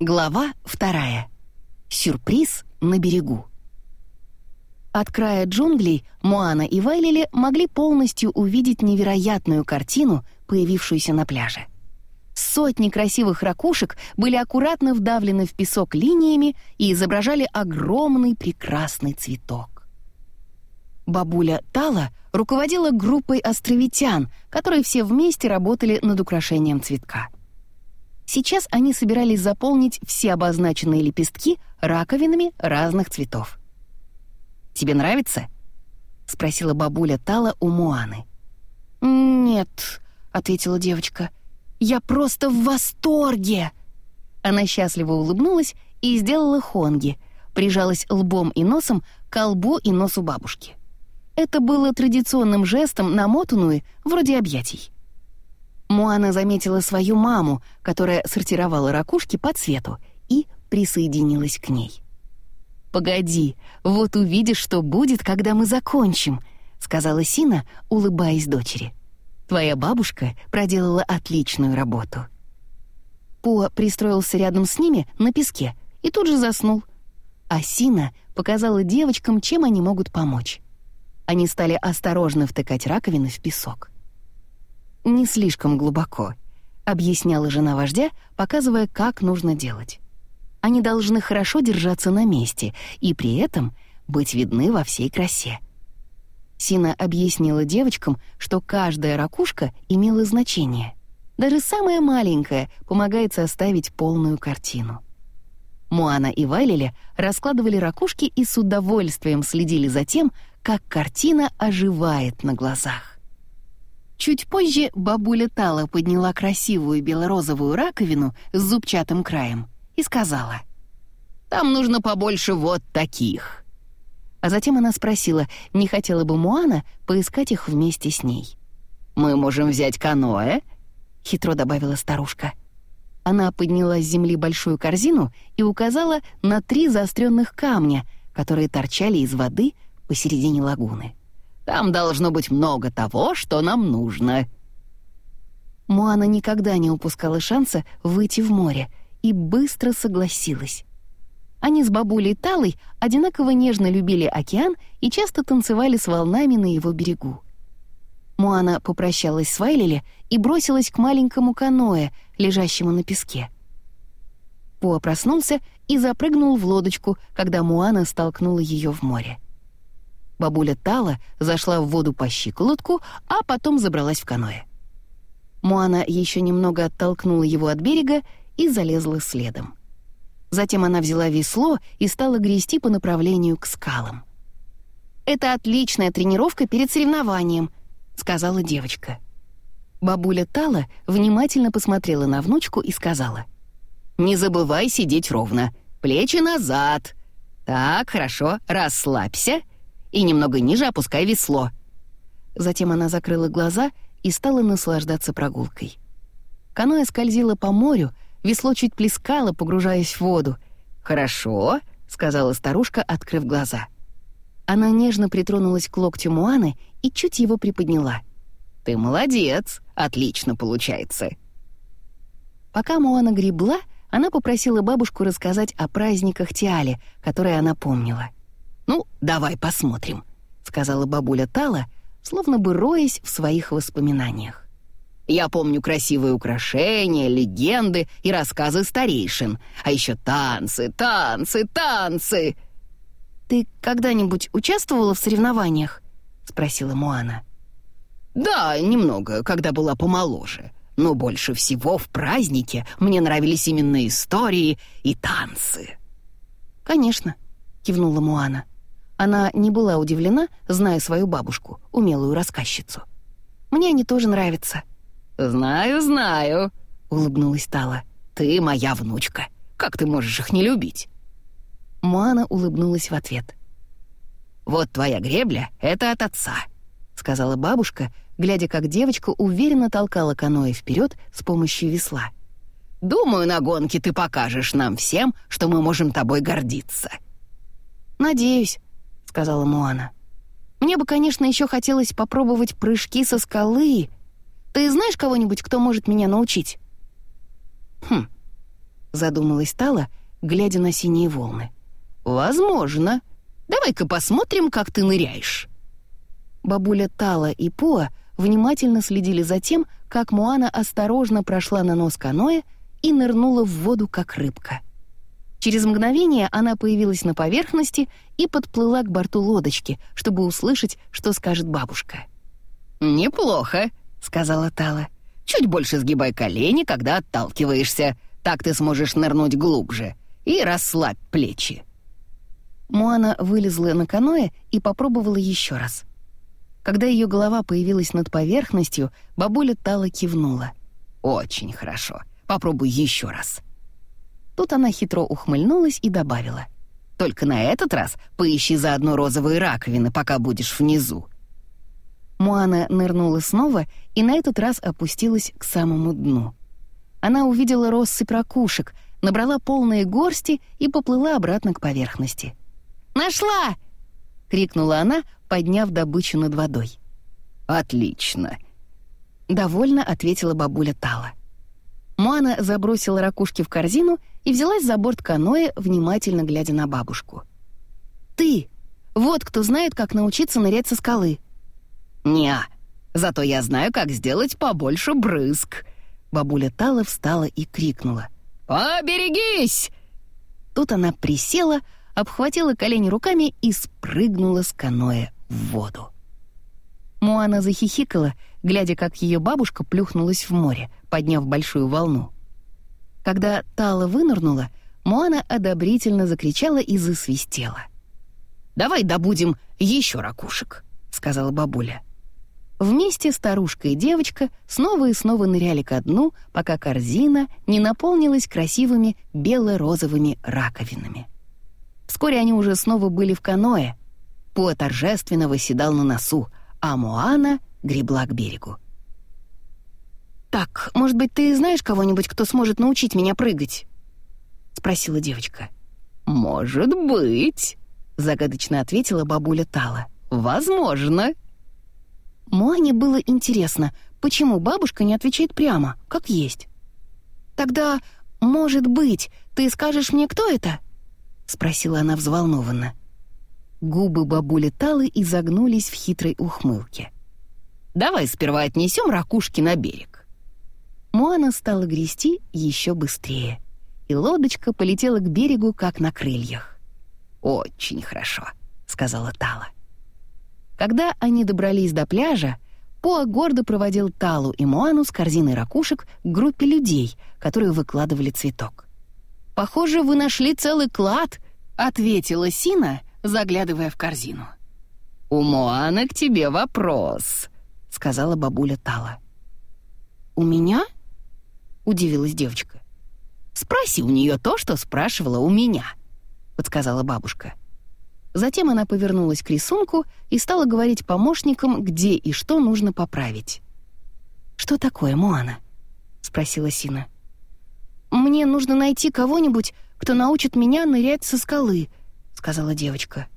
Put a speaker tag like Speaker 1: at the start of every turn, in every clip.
Speaker 1: Глава вторая. Сюрприз на берегу. От края джунглей Моана и Вайлили могли полностью увидеть невероятную картину, появившуюся на пляже. Сотни красивых ракушек были аккуратно вдавлены в песок линиями и изображали огромный прекрасный цветок. Бабуля Тала руководила группой островитян, которые все вместе работали над украшением цветка. Сейчас они собирались заполнить все обозначенные лепестки раковинами разных цветов. «Тебе нравится?» — спросила бабуля Тала у Муаны.
Speaker 2: «Нет», — ответила девочка, — «я просто в восторге!»
Speaker 1: Она счастливо улыбнулась и сделала хонги, прижалась лбом и носом к колбу и носу бабушки. Это было традиционным жестом на мотуную, вроде объятий. Муана заметила свою маму, которая сортировала ракушки по цвету, и присоединилась к ней. «Погоди, вот увидишь, что будет, когда мы закончим», — сказала Сина, улыбаясь дочери. «Твоя бабушка проделала отличную работу». Пуа пристроился рядом с ними на песке и тут же заснул. А Сина показала девочкам, чем они могут помочь. Они стали осторожно втыкать раковины в песок не слишком глубоко», — объясняла жена вождя, показывая, как нужно делать. «Они должны хорошо держаться на месте и при этом быть видны во всей красе». Сина объяснила девочкам, что каждая ракушка имела значение. Даже самая маленькая помогает составить полную картину. Муана и Вайлили раскладывали ракушки и с удовольствием следили за тем, как картина оживает на глазах. Чуть позже бабуля Тала подняла красивую белорозовую раковину с зубчатым краем и сказала, «Там нужно побольше вот таких». А затем она спросила, не хотела бы Муана поискать их вместе с ней. «Мы можем взять каноэ», — хитро добавила старушка. Она подняла с земли большую корзину и указала на три заостренных камня, которые торчали из воды посередине лагуны. Там должно быть много того, что нам нужно». Моана никогда не упускала шанса выйти в море и быстро согласилась. Они с бабулей Талой одинаково нежно любили океан и часто танцевали с волнами на его берегу. Моана попрощалась с Вайлили и бросилась к маленькому каноэ, лежащему на песке. Пуа проснулся и запрыгнул в лодочку, когда Муана столкнула ее в море. Бабуля Тала зашла в воду по щиколотку, а потом забралась в каноэ. Муана еще немного оттолкнула его от берега и залезла следом. Затем она взяла весло и стала грести по направлению к скалам. «Это отличная тренировка перед соревнованием», — сказала девочка. Бабуля Тала внимательно посмотрела на внучку и сказала. «Не забывай сидеть ровно. Плечи назад. Так, хорошо, расслабься и немного ниже опускай весло». Затем она закрыла глаза и стала наслаждаться прогулкой. Каноэ скользило по морю, весло чуть плескало, погружаясь в воду. «Хорошо», — сказала старушка, открыв глаза. Она нежно притронулась к локтю Муаны и чуть его приподняла. «Ты молодец, отлично получается». Пока Муана гребла, она попросила бабушку рассказать о праздниках Тиале, которые она помнила — «Ну, давай посмотрим», — сказала бабуля Тала, словно бы роясь в своих воспоминаниях. «Я помню красивые украшения, легенды и рассказы старейшин, а еще танцы, танцы, танцы!» «Ты когда-нибудь участвовала в соревнованиях?» — спросила Муана. «Да, немного, когда была помоложе. Но больше всего в празднике мне нравились именно истории и танцы». «Конечно», — кивнула Муана. Она не была удивлена, зная свою бабушку, умелую рассказчицу. «Мне они тоже нравятся». «Знаю, знаю», — улыбнулась Тала. «Ты моя внучка. Как ты можешь их не любить?» Муана улыбнулась в ответ. «Вот твоя гребля — это от отца», — сказала бабушка, глядя, как девочка уверенно толкала каноэ вперед с помощью весла. «Думаю, на гонке ты покажешь нам всем, что мы можем тобой гордиться». «Надеюсь», — сказала Муана. «Мне бы, конечно, еще хотелось попробовать прыжки со скалы. Ты знаешь кого-нибудь, кто может меня научить?» «Хм», — задумалась Тала, глядя на синие волны. «Возможно. Давай-ка посмотрим, как ты ныряешь». Бабуля Тала и Пуа внимательно следили за тем, как Муана осторожно прошла на нос каноэ и нырнула в воду, как рыбка. Через мгновение она появилась на поверхности и подплыла к борту лодочки, чтобы услышать, что скажет бабушка. «Неплохо», — сказала Тала. «Чуть больше сгибай колени, когда отталкиваешься. Так ты сможешь нырнуть глубже. И расслабь плечи». Муана вылезла на каноэ и попробовала еще раз. Когда ее голова появилась над поверхностью, бабуля Тала кивнула. «Очень хорошо. Попробуй еще раз». Тут она хитро ухмыльнулась и добавила. «Только на этот раз поищи заодно розовые раковины, пока будешь внизу». Муана нырнула снова и на этот раз опустилась к самому дну. Она увидела россыпь ракушек, набрала полные горсти и поплыла обратно к поверхности. «Нашла!» — крикнула она, подняв добычу над водой. «Отлично!» — довольно ответила бабуля Тала. Муана забросила ракушки в корзину и взялась за борт каноэ, внимательно глядя на бабушку. «Ты! Вот кто знает, как научиться нырять со скалы!» «Не, зато я знаю, как сделать побольше брызг!» Бабуля Тала встала и крикнула. «Поберегись!» Тут она присела, обхватила колени руками и спрыгнула с каноэ в воду. Муана захихикала, глядя, как ее бабушка плюхнулась в море, подняв большую волну. Когда Тала вынырнула, Муана одобрительно закричала и засвистела. «Давай добудем еще ракушек», — сказала бабуля. Вместе старушка и девочка снова и снова ныряли ко дну, пока корзина не наполнилась красивыми бело-розовыми раковинами. Вскоре они уже снова были в каноэ. По торжественно восседал на носу, а Моана гребла к берегу. «Так, может быть, ты знаешь кого-нибудь, кто сможет научить меня прыгать?» — спросила девочка. «Может быть», — загадочно ответила бабуля Тала. «Возможно». Моане было интересно, почему бабушка не отвечает прямо, как есть. «Тогда, может быть, ты скажешь мне, кто это?» — спросила она взволнованно. Губы бабули Талы изогнулись в хитрой ухмылке. «Давай сперва отнесем ракушки на берег». Моана стала грести еще быстрее, и лодочка полетела к берегу, как на крыльях. «Очень хорошо», — сказала Тала. Когда они добрались до пляжа, Поа гордо проводил Талу и Моану с корзиной ракушек к группе людей, которые выкладывали цветок. «Похоже, вы нашли целый клад», — ответила Сина, заглядывая в корзину. «У Моаны к тебе вопрос», — сказала бабуля Тала. «У меня?» — удивилась девочка. «Спроси у нее то, что спрашивала у меня», — подсказала бабушка. Затем она повернулась к рисунку и стала говорить помощникам, где и что нужно поправить. «Что такое, Моана?» — спросила Сина. «Мне нужно найти кого-нибудь, кто научит меня нырять со скалы», — сказала девочка.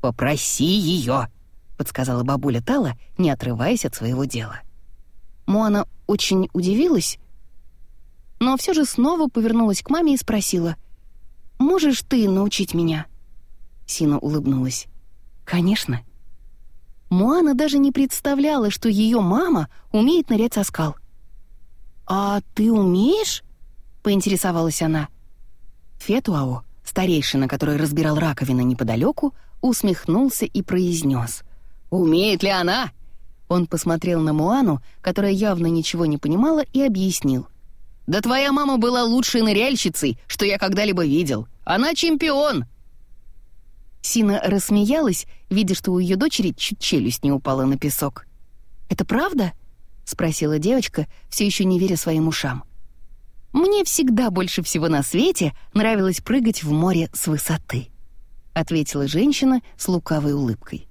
Speaker 1: «Попроси ее», — подсказала бабуля Тала, не отрываясь от своего дела. Моана очень удивилась, но все же снова повернулась к маме и спросила, «Можешь ты научить меня?» Сина улыбнулась. «Конечно». Моана даже не представляла, что ее мама умеет нырять со скал. «А ты умеешь?» — поинтересовалась она. Фетуао, старейшина, который разбирал раковины неподалеку, усмехнулся и произнес. «Умеет ли она?» Он посмотрел на Муану, которая явно ничего не понимала, и объяснил. «Да твоя мама была лучшей ныряльщицей, что я когда-либо видел. Она чемпион!» Сина рассмеялась, видя, что у ее дочери чуть челюсть не упала на песок. «Это правда?» — спросила девочка, все еще не веря своим ушам. «Мне всегда больше всего на свете нравилось прыгать в море с высоты», — ответила женщина с лукавой улыбкой.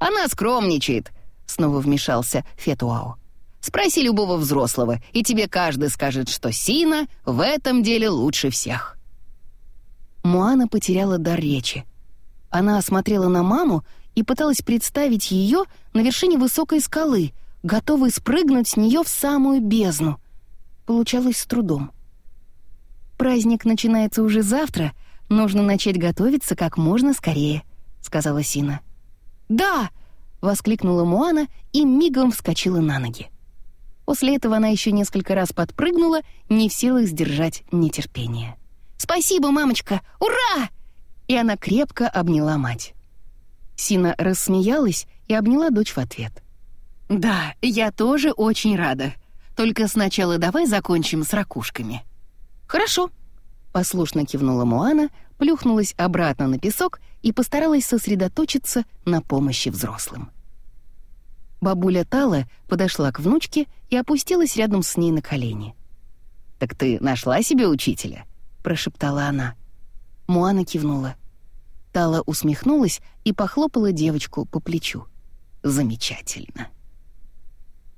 Speaker 1: «Она скромничает», — снова вмешался Фетуао. «Спроси любого взрослого, и тебе каждый скажет, что Сина в этом деле лучше всех». Муана потеряла дар речи. Она осмотрела на маму и пыталась представить ее на вершине высокой скалы, готовой спрыгнуть с нее в самую бездну. Получалось с трудом. праздник начинается уже завтра, нужно начать готовиться как можно скорее», — сказала Сина.
Speaker 2: «Да!» — воскликнула Муана и мигом вскочила на ноги.
Speaker 1: После этого она еще несколько раз подпрыгнула, не в силах сдержать нетерпение.
Speaker 2: «Спасибо, мамочка! Ура!»
Speaker 1: И она крепко обняла мать. Сина рассмеялась и обняла дочь в ответ. «Да, я тоже очень рада. Только сначала давай закончим с ракушками».
Speaker 2: «Хорошо», —
Speaker 1: послушно кивнула Муана, плюхнулась обратно на песок и постаралась сосредоточиться на помощи взрослым. Бабуля Тала подошла к внучке и опустилась рядом с ней на колени. «Так ты нашла себе учителя?» — прошептала она. Муана кивнула. Тала усмехнулась и похлопала девочку по плечу. «Замечательно».